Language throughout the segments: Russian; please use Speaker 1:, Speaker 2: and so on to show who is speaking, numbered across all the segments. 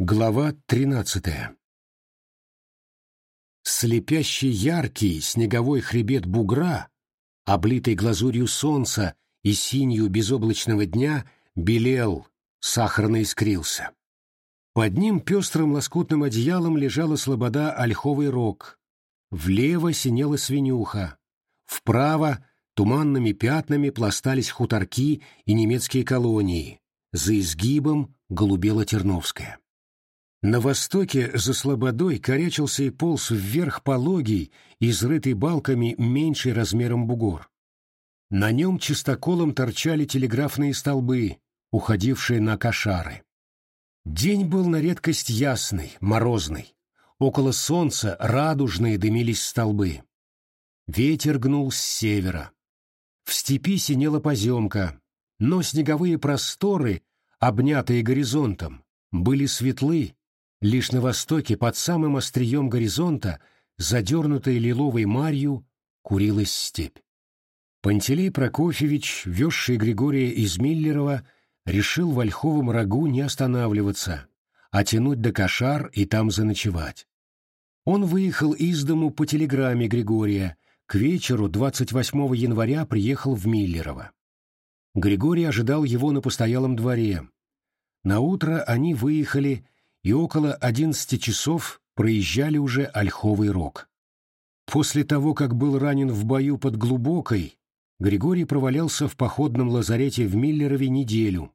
Speaker 1: Глава тринадцатая Слепящий яркий снеговой хребет бугра, облитый глазурью солнца и синью безоблачного дня, белел, сахарно искрился. Под ним пестрым лоскутным одеялом лежала слобода ольховый рог. Влево синела свинюха. Вправо туманными пятнами пластались хуторки и немецкие колонии. За изгибом голубела Терновская. На востоке за слободой корячился и полз вверх пологий, изрытый балками меньший размером бугор. На нем чистоколом торчали телеграфные столбы, уходившие на кошары. День был на редкость ясный, морозный. Около солнца радужные дымились столбы. Ветер гнул с севера. В степи синела поземка, но снеговые просторы, обнятые горизонтом, были светлы Лишь на востоке, под самым острием горизонта, задернутой лиловой марью, курилась степь. Пантелей Прокофьевич, везший Григория из Миллерова, решил в Ольховом рогу не останавливаться, а тянуть до Кошар и там заночевать. Он выехал из дому по телеграмме Григория, к вечеру 28 января приехал в Миллерово. Григорий ожидал его на постоялом дворе. На утро они выехали и около одиннадцати часов проезжали уже Ольховый рог. После того, как был ранен в бою под Глубокой, Григорий провалялся в походном лазарете в Миллерове неделю.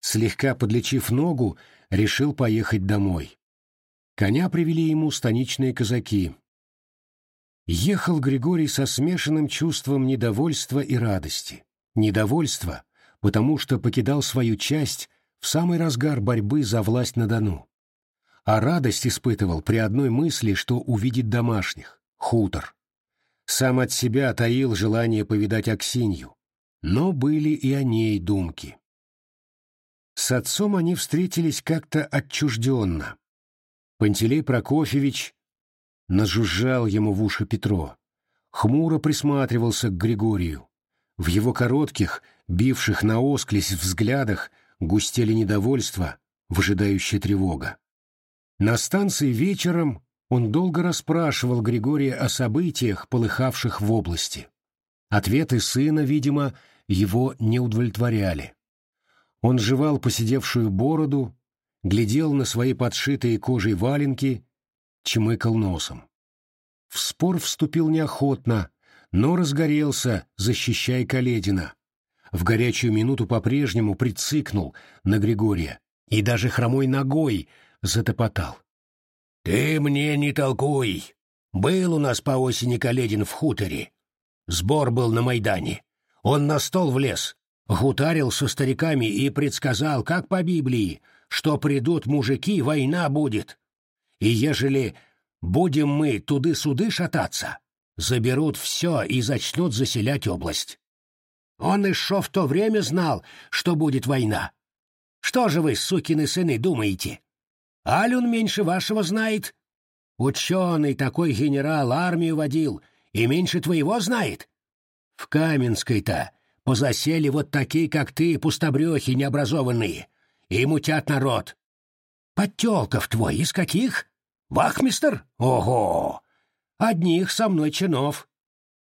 Speaker 1: Слегка подлечив ногу, решил поехать домой. Коня привели ему станичные казаки. Ехал Григорий со смешанным чувством недовольства и радости. Недовольство, потому что покидал свою часть в самый разгар борьбы за власть на Дону. А радость испытывал при одной мысли, что увидит домашних, хутор. Сам от себя таил желание повидать Аксинью, но были и о ней думки. С отцом они встретились как-то отчужденно. Пантелей Прокофьевич нажужжал ему в уши Петро, хмуро присматривался к Григорию. В его коротких, бивших на наосклись взглядах густели недовольство, выжидающая тревога. На станции вечером он долго расспрашивал Григория о событиях, полыхавших в области. Ответы сына, видимо, его не удовлетворяли. Он жевал посидевшую бороду, глядел на свои подшитые кожей валенки, чмыкал носом. В спор вступил неохотно, но разгорелся, защищая Каледина в горячую минуту по-прежнему прицикнул на Григория и даже хромой ногой затопотал. «Ты мне не толкуй! Был у нас по осени Каледин в хуторе. Сбор был на Майдане. Он на стол влез, гутарил со стариками и предсказал, как по Библии, что придут мужики, война будет. И ежели будем мы туды-суды шататься, заберут все и зачнут заселять область. Он еще в то время знал, что будет война. Что же вы, сукины сыны, думаете? Алюн меньше вашего знает. Ученый такой генерал армию водил и меньше твоего знает. В Каменской-то позасели вот такие, как ты, пустобрехи необразованные, и мутят народ. Подтелков твой из каких? Вахмистер? Ого! Одних со мной чинов.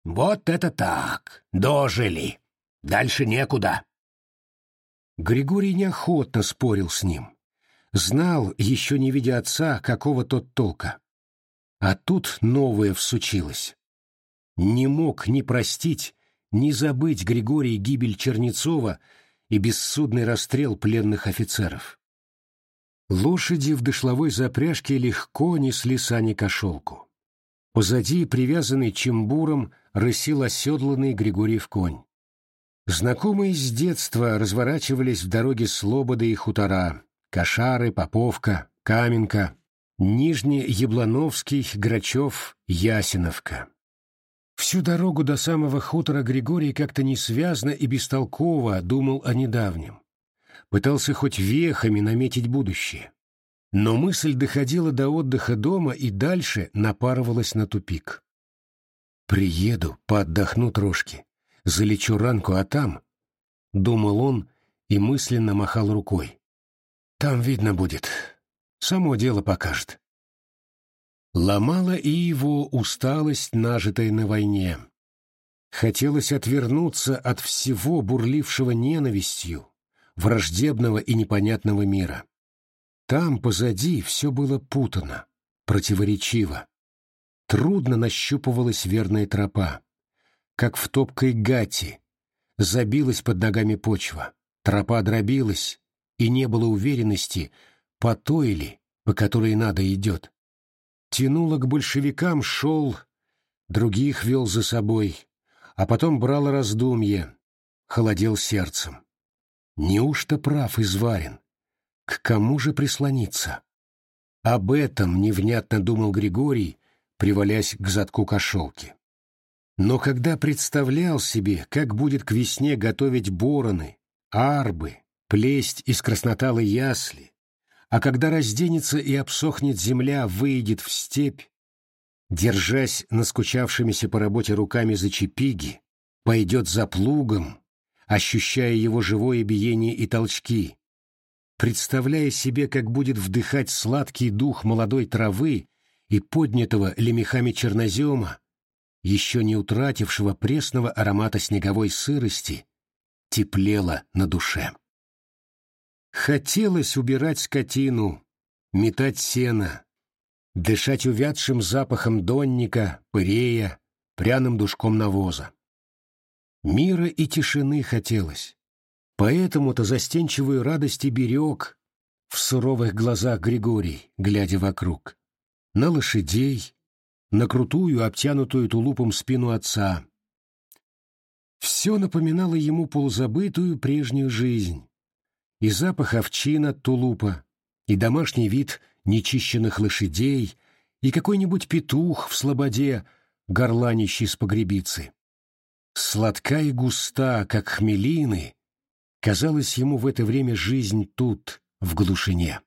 Speaker 1: Вот это так! Дожили! Дальше некуда. Григорий неохотно спорил с ним. Знал, еще не видя отца, какого тот толка. А тут новое всучилось. Не мог ни простить, ни забыть Григорий гибель Чернецова и бессудный расстрел пленных офицеров. Лошади в дошловой запряжке легко несли сани кошелку. Позади, привязанный чембуром, рысил оседланный Григорьев конь. Знакомые с детства разворачивались в дороге Слободы и хутора, Кошары, Поповка, Каменка, Нижний Яблоновский, Грачев, Ясиновка. Всю дорогу до самого хутора Григорий как-то несвязно и бестолково думал о недавнем. Пытался хоть вехами наметить будущее. Но мысль доходила до отдыха дома и дальше напарывалась на тупик. «Приеду, поотдохну трошки залечу ранку, а там...» — думал он и мысленно махал рукой. «Там видно будет. Само дело покажет. Ломала и его усталость, нажитая на войне. Хотелось отвернуться от всего бурлившего ненавистью, враждебного и непонятного мира. Там, позади, все было путано, противоречиво. Трудно нащупывалась верная тропа. Как в топкой гати, забилась под ногами почва, тропа дробилась, и не было уверенности, по той ли, по которой надо идет. Тянуло к большевикам, шел, других вел за собой, а потом брал раздумье, холодел сердцем. Неужто прав изварен? К кому же прислониться? Об этом невнятно думал Григорий, привалясь к задку кошелки. Но когда представлял себе, как будет к весне готовить бороны, арбы, плесть из красноталой ясли, а когда разденется и обсохнет земля, выйдет в степь, держась наскучавшимися по работе руками за чепиги, пойдет за плугом, ощущая его живое биение и толчки, представляя себе, как будет вдыхать сладкий дух молодой травы и поднятого лемехами чернозема, еще не утратившего пресного аромата снеговой сырости, теплело на душе. Хотелось убирать скотину, метать сено, дышать увядшим запахом донника, пырея, пряным душком навоза. Мира и тишины хотелось. Поэтому-то застенчивую радость и берег в суровых глазах Григорий, глядя вокруг. На лошадей, на крутую, обтянутую тулупом спину отца. Все напоминало ему полузабытую прежнюю жизнь. И запах овчина тулупа, и домашний вид нечищенных лошадей, и какой-нибудь петух в слободе, горланищий с погребицы. Сладка и густа, как хмелины, казалась ему в это время жизнь тут, в глушине.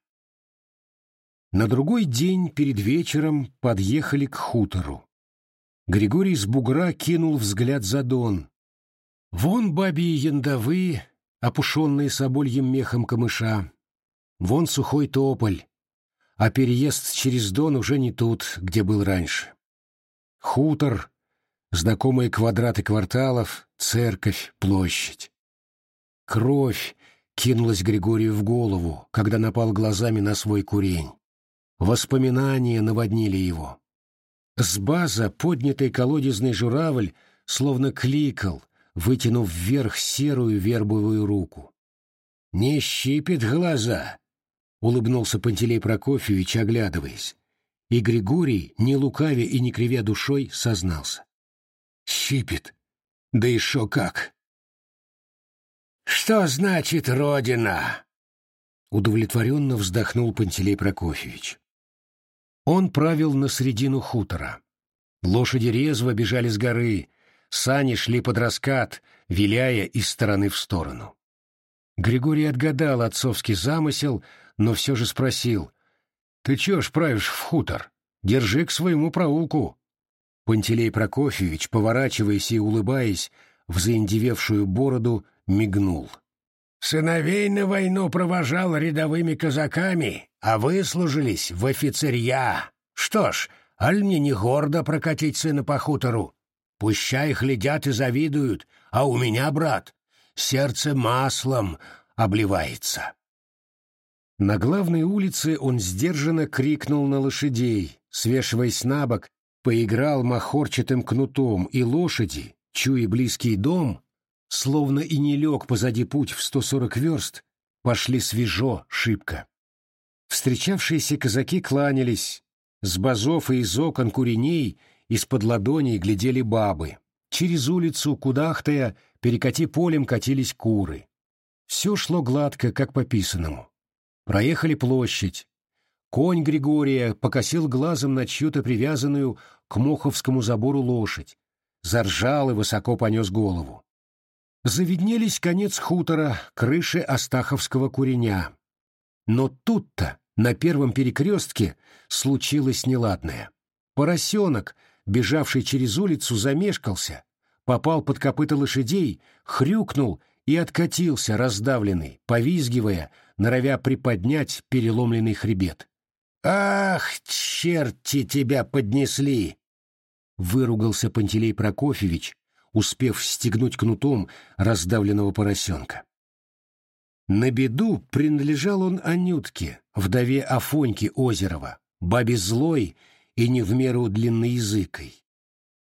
Speaker 1: На другой день перед вечером подъехали к хутору. Григорий с бугра кинул взгляд за дон. Вон бабьи яндовы, опушенные собольем мехом камыша. Вон сухой тополь. А переезд через дон уже не тут, где был раньше. Хутор, знакомые квадраты кварталов, церковь, площадь. Кровь кинулась Григорию в голову, когда напал глазами на свой курень. Воспоминания наводнили его. С база поднятый колодезный журавль словно кликал, вытянув вверх серую вербовую руку. «Не щипит глаза!» — улыбнулся Пантелей Прокофьевич, оглядываясь. И Григорий, не лукавя и не кривя душой, сознался. «Щипит! Да и шо как!» «Что значит Родина?» Удовлетворенно вздохнул Пантелей Прокофьевич. Он правил на средину хутора. Лошади резво бежали с горы, сани шли под раскат, виляя из стороны в сторону. Григорий отгадал отцовский замысел, но все же спросил, «Ты чё ж правишь в хутор? Держи к своему проулку». Пантелей Прокофьевич, поворачиваясь и улыбаясь, в заиндевевшую бороду мигнул. Сыновей на войну провожал рядовыми казаками, а выслужились в офицерья. Что ж, аль мне не гордо прокатить сына по хутору? Пущай глядят и завидуют, а у меня, брат, сердце маслом обливается. На главной улице он сдержанно крикнул на лошадей, свешиваясь на бок, поиграл махорчатым кнутом, и лошади, чуя близкий дом, словно и не лег позади путь в сто сорок верст, пошли свежо, шибко. Встречавшиеся казаки кланялись, с базов и из окон куреней из-под ладоней глядели бабы. Через улицу, кудахтая, перекати полем катились куры. Все шло гладко, как по писанному. Проехали площадь. Конь Григория покосил глазом на чью-то привязанную к моховскому забору лошадь. Заржал и высоко понес голову завиднелись конец хутора, крыши Астаховского куреня. Но тут-то, на первом перекрестке, случилось неладное. Поросенок, бежавший через улицу, замешкался, попал под копыта лошадей, хрюкнул и откатился, раздавленный, повизгивая, норовя приподнять переломленный хребет. «Ах, черти тебя поднесли!» — выругался Пантелей Прокофьевич, успев стегнуть кнутом раздавленного поросенка. На беду принадлежал он Анютке, вдове Афоньки Озерова, бабе злой и не в меру длинноязыкой.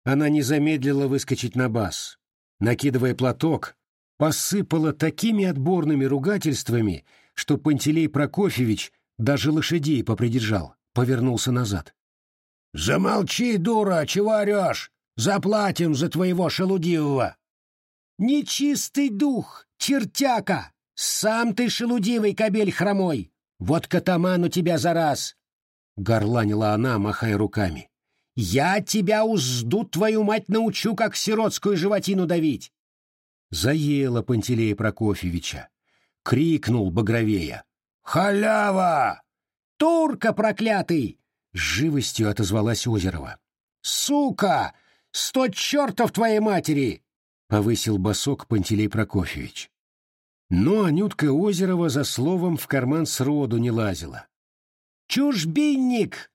Speaker 1: Она не замедлила выскочить на бас. Накидывая платок, посыпала такими отборными ругательствами, что Пантелей Прокофьевич даже лошадей попридержал, повернулся назад. «Замолчи, дура, чего орешь? Заплатим за твоего шелудивого!» «Нечистый дух, чертяка! Сам ты шелудивый кобель хромой! Вот катаман у тебя за раз!» Горланила она, махая руками. «Я тебя узду, твою мать, научу, как сиротскую животину давить!» Заела Пантелея Прокофьевича. Крикнул багровея. «Халява! Турка проклятый!» Живостью отозвалась Озерова. «Сука! Сто чертов твоей матери!» Повысил босок Пантелей Прокофьевич. Но Анютка Озерова за словом в карман сроду не лазила. «Чужбинник!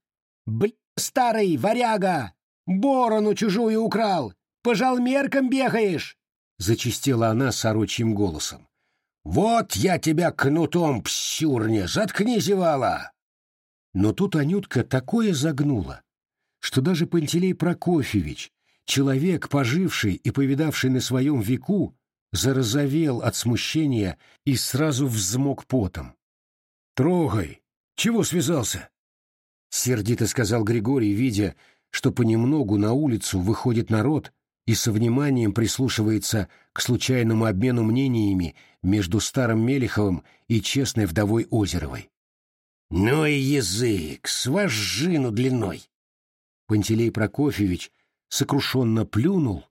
Speaker 1: Бля, старый варяга! Борону чужую украл! По жалмеркам бегаешь!» Зачистила она сорочьим голосом. «Вот я тебя кнутом, псюрня, заткни, зевала!» Но тут Анютка такое загнула, что даже Пантелей Прокофьевич, человек, поживший и повидавший на своем веку, зарозовел от смущения и сразу взмок потом. «Трогай! Чего связался?» Сердито сказал Григорий, видя, что понемногу на улицу выходит народ и со вниманием прислушивается к случайному обмену мнениями между старым Мелеховым и честной вдовой Озеровой. «Ну и язык, с вожжину длиной!» Пантелей Прокофьевич сокрушенно плюнул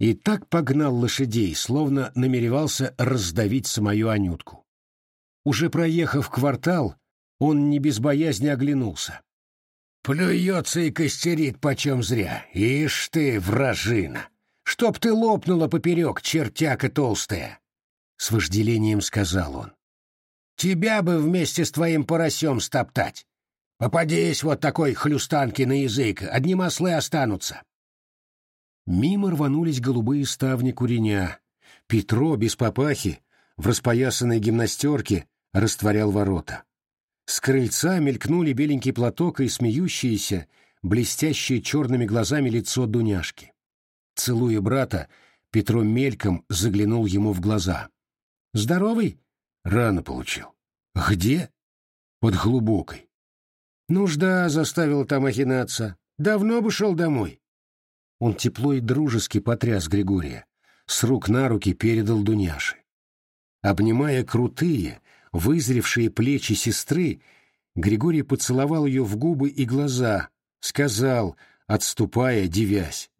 Speaker 1: и так погнал лошадей, словно намеревался раздавить самую Анютку. Уже проехав квартал, он не без боязни оглянулся. Плюется и костерит почем зря. Ишь ты, вражина! Чтоб ты лопнула поперек, чертяка толстая! С вожделением сказал он. Тебя бы вместе с твоим поросем стоптать. Попадись вот такой хлюстанки на язык, одни маслы останутся. Мимо рванулись голубые ставни куреня. Петро без папахи в распоясанной гимнастерке растворял ворота. С крыльца мелькнули беленький платок и смеющееся, блестящее черными глазами лицо Дуняшки. Целуя брата, Петро мельком заглянул ему в глаза. «Здоровый?» «Рано получил». «Где?» «Под глубокой». «Нужда заставила там охинаться. Давно бы шел домой». Он тепло и дружески потряс Григория. С рук на руки передал Дуняше. Обнимая крутые, вызревшие плечи сестры, Григорий поцеловал ее в губы и глаза, сказал, отступая, девясь.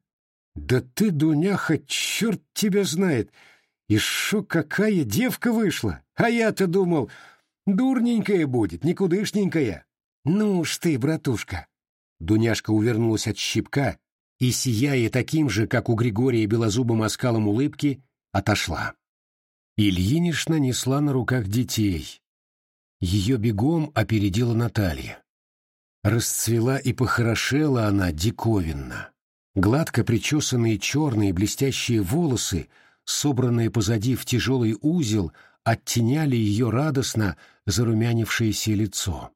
Speaker 1: «Да ты, Дуняха, черт тебя знает! И шо какая девка вышла! А я-то думал, дурненькая будет, никудышненькая!» «Ну уж ты, братушка!» Дуняшка увернулась от щипка и, сияя таким же, как у Григория белозубым оскалом улыбки, отошла. Ильинишна несла на руках детей. Ее бегом опередила Наталья. Расцвела и похорошела она диковинно. Гладко причесанные черные блестящие волосы, собранные позади в тяжелый узел, оттеняли ее радостно зарумянившееся лицо.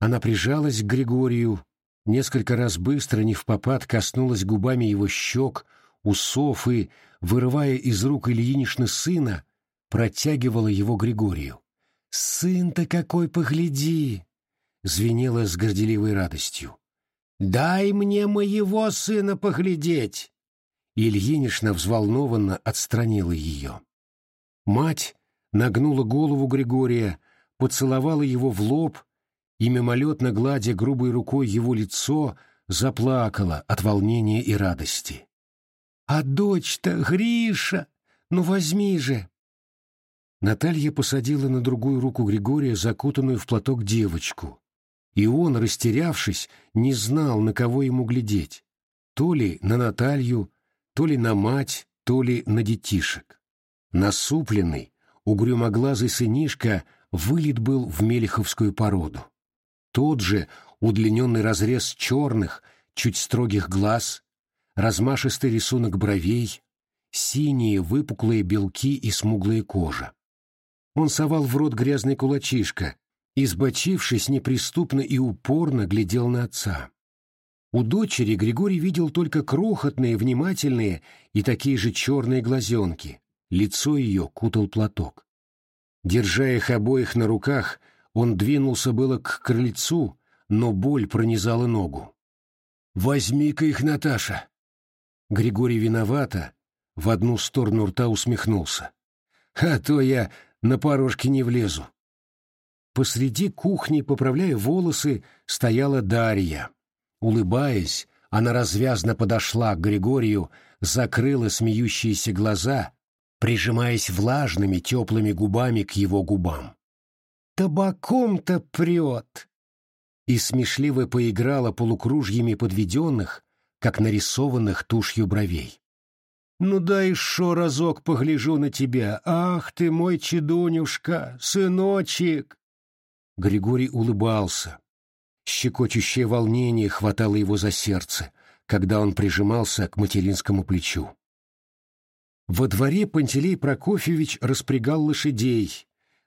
Speaker 1: Она прижалась к Григорию, несколько раз быстро, не в попад, коснулась губами его щек, усов и, вырывая из рук Ильинишны сына, протягивала его Григорию. «Сын-то какой, погляди!» — звенела с горделивой радостью. «Дай мне моего сына поглядеть!» Ильинишна взволнованно отстранила ее. Мать нагнула голову Григория, поцеловала его в лоб и, мимолетно гладя грубой рукой его лицо, заплакала от волнения и радости. «А дочь-то, Гриша, ну возьми же!» Наталья посадила на другую руку Григория закутанную в платок девочку, и он, растерявшись, не знал, на кого ему глядеть, то ли на Наталью, то ли на мать, то ли на детишек. Насупленный, угрюмоглазый сынишка вылет был в мелеховскую породу. Тот же удлиненный разрез черных, чуть строгих глаз, размашистый рисунок бровей, синие выпуклые белки и смуглая кожа. Он совал в рот грязный кулачишко, и, сбочившись, неприступно и упорно глядел на отца. У дочери Григорий видел только крохотные, внимательные и такие же черные глазенки. Лицо ее кутал платок. Держа их обоих на руках, он двинулся было к крыльцу, но боль пронизала ногу. «Возьми-ка их, Наташа!» Григорий виновато, в одну сторону рта усмехнулся. «А то я на порожке не влезу». Посреди кухни, поправляя волосы, стояла Дарья. Улыбаясь, она развязно подошла к Григорию, закрыла смеющиеся глаза, прижимаясь влажными теплыми губами к его губам. «Табаком-то прет!» И смешливо поиграла полукружьями подведенных, как нарисованных тушью бровей. «Ну дай шо разок погляжу на тебя! Ах ты мой чедунюшка, сыночек!» Григорий улыбался. Щекочущее волнение хватало его за сердце, когда он прижимался к материнскому плечу. Во дворе Пантелей Прокофьевич распрягал лошадей,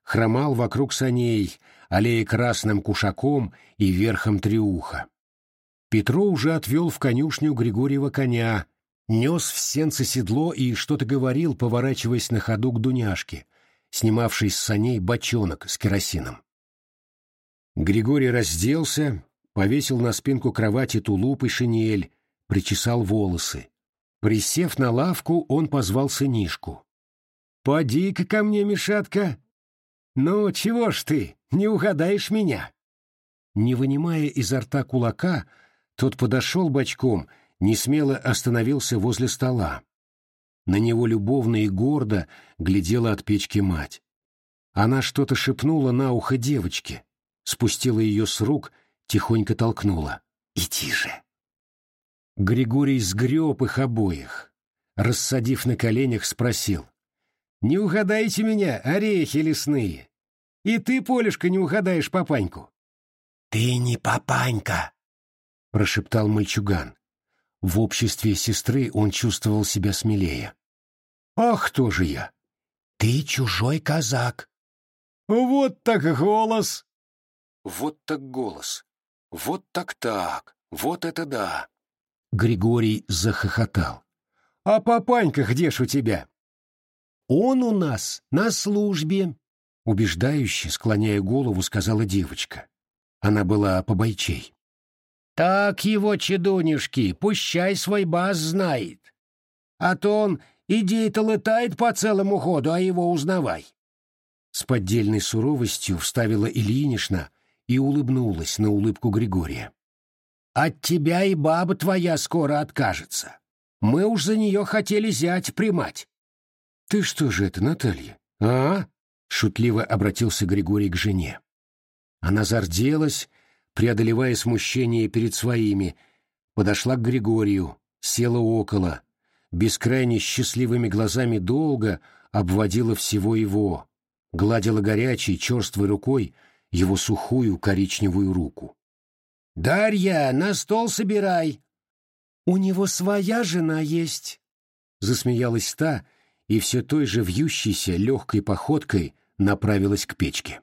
Speaker 1: хромал вокруг саней, аллея красным кушаком и верхом триуха. Петро уже отвел в конюшню Григорьева коня, нес в сенце седло и что-то говорил, поворачиваясь на ходу к Дуняшке, снимавшей с саней бочонок с керосином. Григорий разделся, повесил на спинку кровати тулуп и шинель, причесал волосы. Присев на лавку, он позвал сынишку. «Поди-ка ко мне, Мишатка!» «Ну, чего ж ты, не угадаешь меня?» Не вынимая изо рта кулака, тот подошел бочком, несмело остановился возле стола. На него любовно и гордо глядела от печки мать. Она что-то шепнула на ухо девочке спустила ее с рук, тихонько толкнула. «Иди же!» Григорий сгреб их обоих. Рассадив на коленях, спросил. «Не угадайте меня, орехи лесные! И ты, Полюшка, не угадаешь папаньку!» «Ты не папанька!» — прошептал мальчуган. В обществе сестры он чувствовал себя смелее. «Ах, кто же я?» «Ты чужой казак!» «Вот так голос!» Вот так голос. Вот так-так. Вот это да. Григорий захохотал. А папанька где ж у тебя? Он у нас на службе. Убеждающе, склоняя голову, сказала девочка. Она была побойчей. Так его, чедунишки, пущай свой бас знает. А то он идей-то летает по целому ходу, а его узнавай. С поддельной суровостью вставила Ильинишна, и улыбнулась на улыбку Григория. «От тебя и баба твоя скоро откажется. Мы уж за нее хотели зять примать». «Ты что же это, Наталья, а?» — шутливо обратился Григорий к жене. Она зарделась, преодолевая смущение перед своими, подошла к Григорию, села около, бескрайне счастливыми глазами долго обводила всего его, гладила горячей, черствой рукой его сухую коричневую руку. «Дарья, на стол собирай!» «У него своя жена есть!» Засмеялась та и все той же вьющейся легкой походкой направилась к печке.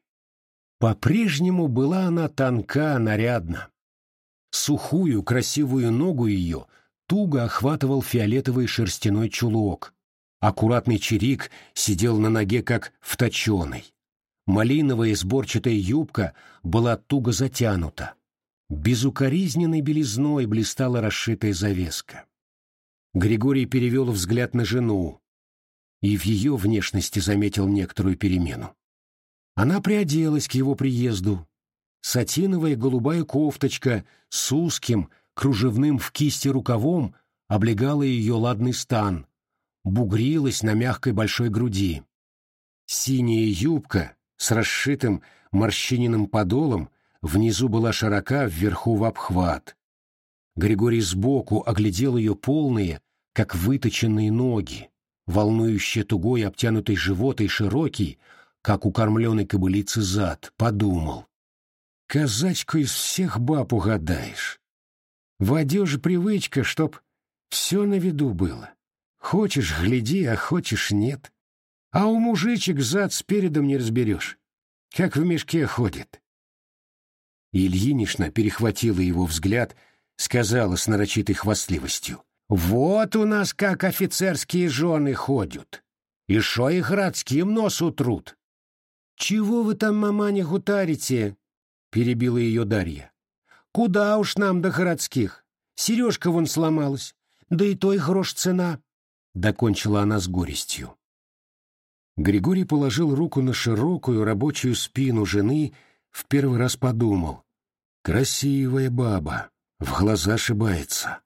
Speaker 1: По-прежнему была она тонка, нарядна. Сухую, красивую ногу ее туго охватывал фиолетовый шерстяной чулок. Аккуратный чирик сидел на ноге, как вточеный. Малиновая сборчатая юбка была туго затянута. Безукоризненной белизной блистала расшитая завеска. Григорий перевел взгляд на жену и в ее внешности заметил некоторую перемену. Она приоделась к его приезду. Сатиновая голубая кофточка с узким, кружевным в кисти рукавом облегала ее ладный стан, бугрилась на мягкой большой груди. Синяя юбка с расшитым морщиненным подолом, внизу была широка, вверху в обхват. Григорий сбоку оглядел ее полные, как выточенные ноги, волнующие тугой обтянутый живот и широкий, как у кормленной кобылицы зад, подумал. Казачку из всех баб угадаешь. В одежде привычка, чтоб все на виду было. Хочешь — гляди, а хочешь — нет. А у мужичек зад спередом не разберешь. Как в мешке ходит. Ильинишна перехватила его взгляд, сказала с нарочитой хвастливостью. «Вот у нас как офицерские жены ходят. И шо их родским нос утрут?» «Чего вы там, мама, не гутарите?» — перебила ее Дарья. «Куда уж нам до городских? Сережка вон сломалась, да и той грош цена», — докончила она с горестью. Григорий положил руку на широкую рабочую спину жены, в первый раз подумал. «Красивая баба, в глаза ошибается.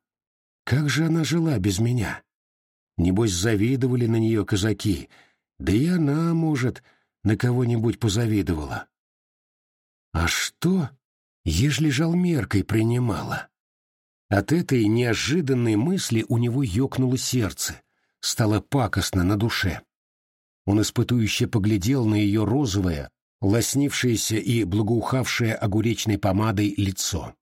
Speaker 1: Как же она жила без меня? Небось, завидовали на нее казаки, да и она, может, на кого-нибудь позавидовала. А что, ежели жалмеркой принимала? От этой неожиданной мысли у него ёкнуло сердце, стало пакостно на душе. Он испытующе поглядел на ее розовое, лоснившееся и благоухавшее огуречной помадой лицо.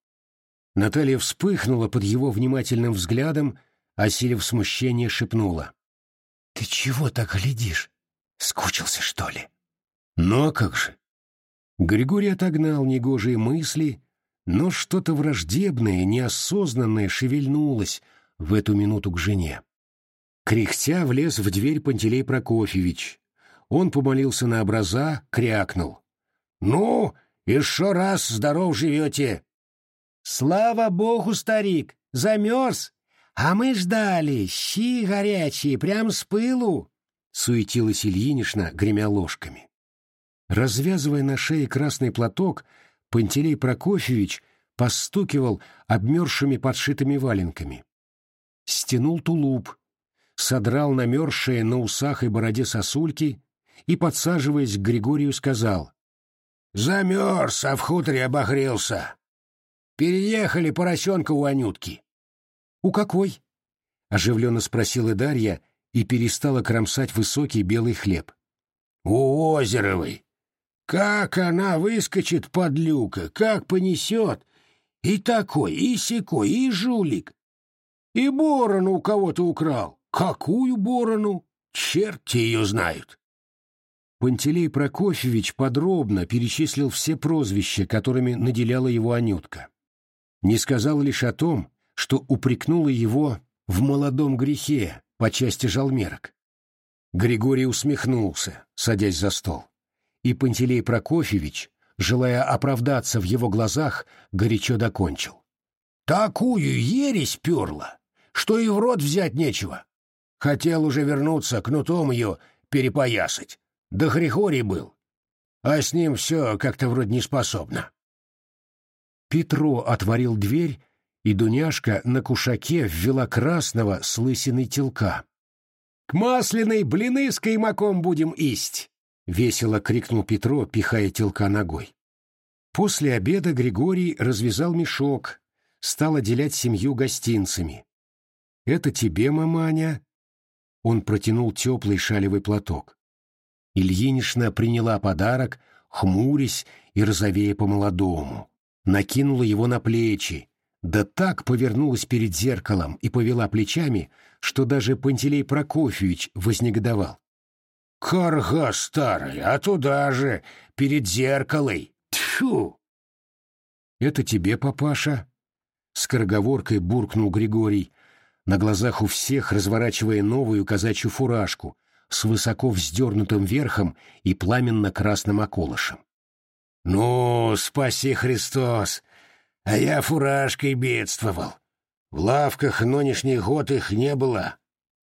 Speaker 1: Наталья вспыхнула под его внимательным взглядом, осилив смущение, шепнула. «Ты чего так глядишь? Скучился, что ли?» «Ну а как же?» Григорий отогнал негожие мысли, но что-то враждебное, неосознанное шевельнулось в эту минуту к жене. Кряхтя влез в дверь Пантелей Прокофьевич. Он помолился на образа, крякнул. «Ну, еще раз здоров живете!» «Слава богу, старик! Замерз! А мы ждали, щи горячие, прям с пылу!» Суетилась Ильинишна, гремя ложками. Развязывая на шее красный платок, Пантелей Прокофьевич постукивал обмерзшими подшитыми валенками. Стянул тулуп, содрал намерзшие на усах и бороде сосульки и, подсаживаясь к Григорию, сказал «Замерз, а в хуторе обогрелся. Переехали поросенка у Анютки». «У какой?» — оживленно спросила Дарья и перестала кромсать высокий белый хлеб. «У Озеровой. Как она выскочит под люка, как понесет. И такой, и сякой, и жулик. И борону у кого-то украл. Какую борону? Черти ее знают. Пантелей Прокофьевич подробно перечислил все прозвища, которыми наделяла его Анютка. Не сказал лишь о том, что упрекнула его в молодом грехе по части жалмерок. Григорий усмехнулся, садясь за стол. И Пантелей Прокофьевич, желая оправдаться в его глазах, горячо докончил. «Такую ересь перла, что и в рот взять нечего. Хотел уже вернуться, кнутом ее перепоясать. Да Григорий был. А с ним все как-то вроде не способно. Петро отворил дверь, и Дуняшка на кушаке ввела красного с лысиной телка. «К масляной блины с каймаком будем исть!» — весело крикнул Петро, пихая телка ногой. После обеда Григорий развязал мешок, стал отделять семью гостинцами. «Это тебе, маманя, он протянул теплый шалевый платок. Ильинишна приняла подарок, хмурясь и розовея по-молодому. Накинула его на плечи, да так повернулась перед зеркалом и повела плечами, что даже Пантелей Прокофьевич вознегодовал. «Карга старая, а туда же, перед зеркалой! Тьфу!» «Это тебе, папаша?» — скороговоркой буркнул Григорий, на глазах у всех разворачивая новую казачью фуражку с высоко вздернутым верхом и пламенно-красным околышем. «Ну, спаси Христос! А я фуражкой бедствовал. В лавках нынешний год их не было.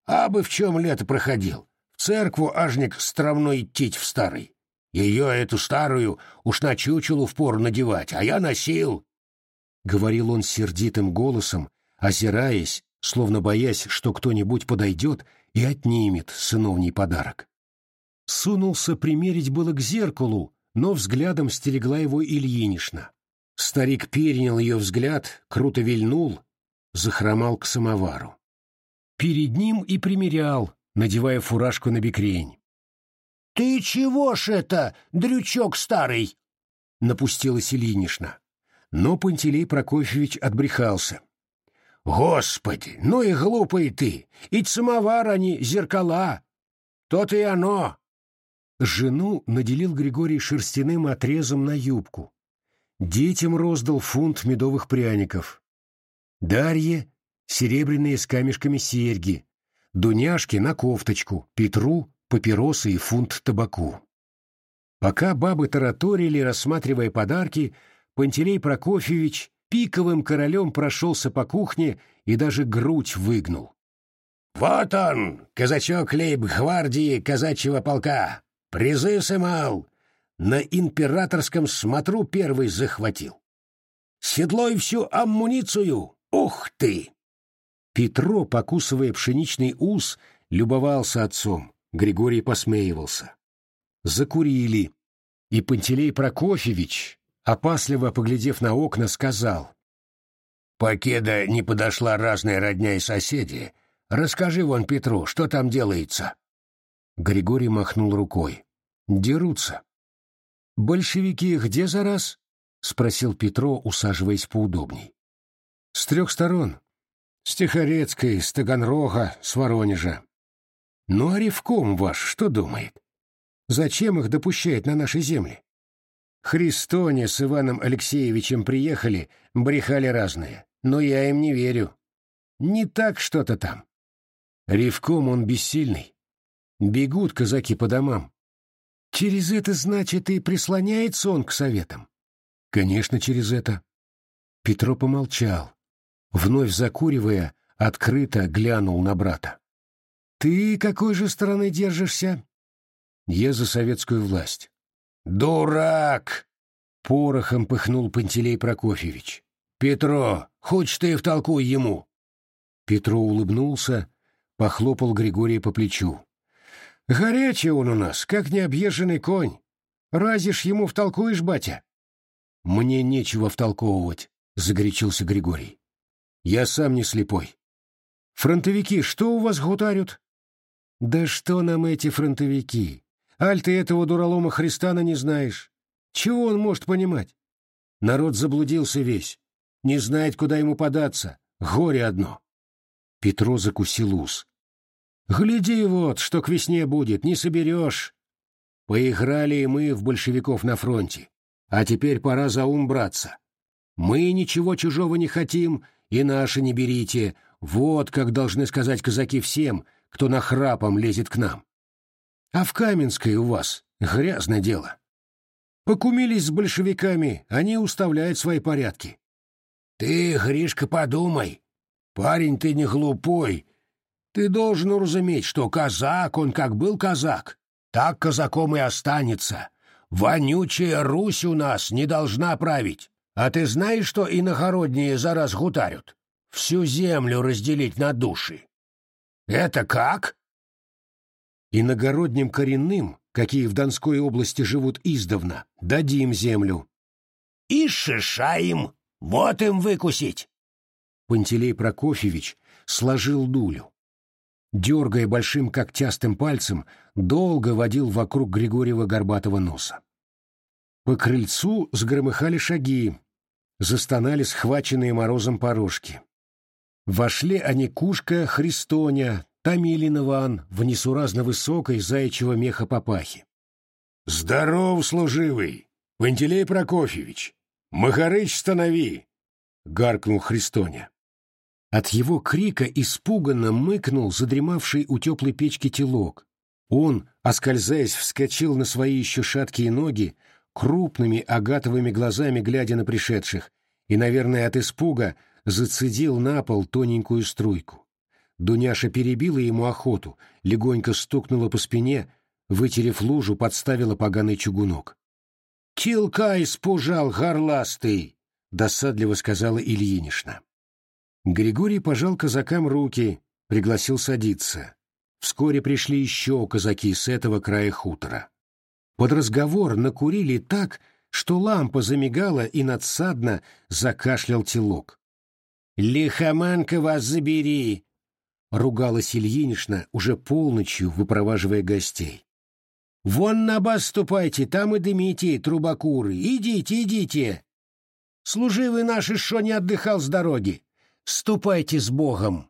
Speaker 1: А бы в чем лето проходил. В церкву ажник стравно идти в старый. Ее, эту старую, уж на чучелу впору надевать, а я носил. Говорил он сердитым голосом, озираясь словно боясь, что кто-нибудь подойдет и отнимет сыновний подарок. Сунулся примерить было к зеркалу, но взглядом стерегла его Ильинишна. Старик перенял ее взгляд, круто вильнул, захромал к самовару. Перед ним и примерял, надевая фуражку на бекрень. «Ты чего ж это, дрючок старый?» — напустилась Ильинична. Но Пантелей Прокофьевич отбрехался. «Господи, ну и глупый ты! И самовар они, зеркала! То-то и оно!» Жену наделил Григорий шерстяным отрезом на юбку. Детям роздал фунт медовых пряников. Дарье — серебряные с камешками серьги, Дуняшке на кофточку, Петру — папиросы и фунт табаку. Пока бабы тараторили, рассматривая подарки, Пантелей Прокофьевич пиковым королем прошелся по кухне и даже грудь выгнул. «Вот он, казачок лейб-гвардии казачьего полка! Призы сымал! На императорском смотру первый захватил! Седлой всю амуницию! Ух ты!» Петро, покусывая пшеничный ус, любовался отцом. Григорий посмеивался. Закурили, и Пантелей Прокофьевич, опасливо поглядев на окна, сказал. «Покеда не подошла разная родня и соседи. Расскажи вон Петру, что там делается?» Григорий махнул рукой. «Дерутся». «Большевики где за раз?» — спросил Петро, усаживаясь поудобней. «С трех сторон. С Тихорецкой, с Таганрога, с Воронежа. Ну а Ревком ваш что думает? Зачем их допущает на наши земли? Христоне с Иваном Алексеевичем приехали, брехали разные, но я им не верю. Не так что-то там. Ревком он бессильный. Бегут казаки по домам. Через это, значит, и прислоняется он к советам? Конечно, через это. Петро помолчал. Вновь закуривая, открыто глянул на брата. Ты какой же стороны держишься? Я за советскую власть. «Дурак!» — порохом пыхнул Пантелей Прокофьевич. «Петро, хочешь ты втолкуй ему?» Петро улыбнулся, похлопал Григория по плечу. «Горячий он у нас, как необъезженный конь. Разишь ему втолкуешь, батя?» «Мне нечего втолковывать», — загорячился Григорий. «Я сам не слепой». «Фронтовики что у вас гутарют?» «Да что нам эти фронтовики? Аль ты этого дуралома Христана не знаешь. Чего он может понимать? Народ заблудился весь. Не знает, куда ему податься. Горе одно. Петро закусил ус. Гляди вот, что к весне будет, не соберешь. Поиграли мы в большевиков на фронте. А теперь пора за ум браться. Мы ничего чужого не хотим, и наши не берите. Вот как должны сказать казаки всем, кто нахрапом лезет к нам. А в Каменской у вас грязное дело. Покумились с большевиками, они уставляют свои порядки. Ты, Гришка, подумай. Парень, ты не глупой. Ты должен уразуметь, что казак, он как был казак, так казаком и останется. Вонючая Русь у нас не должна править. А ты знаешь, что иногородние за раз гутарют? Всю землю разделить на души. Это как? иногородним коренным, какие в Донской области живут издавна, дадим землю. И шишаем, вот им выкусить. Пантелей Прокофьевич сложил дулю. Дергая большим когтястым пальцем, долго водил вокруг Григорьева горбатого носа. По крыльцу сгромыхали шаги, застонали схваченные морозом порожки. Вошли они Кушка, Христоня, Томилин Иван в несуразно высокой заячьего меха папахи. «Здоров, служивый! Пантелей Прокофьевич! Махарыч, станови!» — гаркнул Христоня. От его крика испуганно мыкнул задремавший у теплой печки телок. Он, оскользаясь, вскочил на свои еще шаткие ноги, крупными агатовыми глазами глядя на пришедших, и, наверное, от испуга зацедил на пол тоненькую струйку. Дуняша перебила ему охоту, легонько стукнула по спине, вытерев лужу, подставила поганый чугунок. «Килка испужал, горластый!» — досадливо сказала Ильинишна. Григорий пожал казакам руки, пригласил садиться. Вскоре пришли еще казаки с этого края хутора. Под разговор накурили так, что лампа замигала и надсадно закашлял телок. «Лихоманка вас забери!» — ругалась Ильинична уже полночью, выпроваживая гостей. Вон на бас ступайте, там и дымите, трубакуры. Идите, идите. Служивый наш еще не отдыхал с дороги. Ступайте с Богом.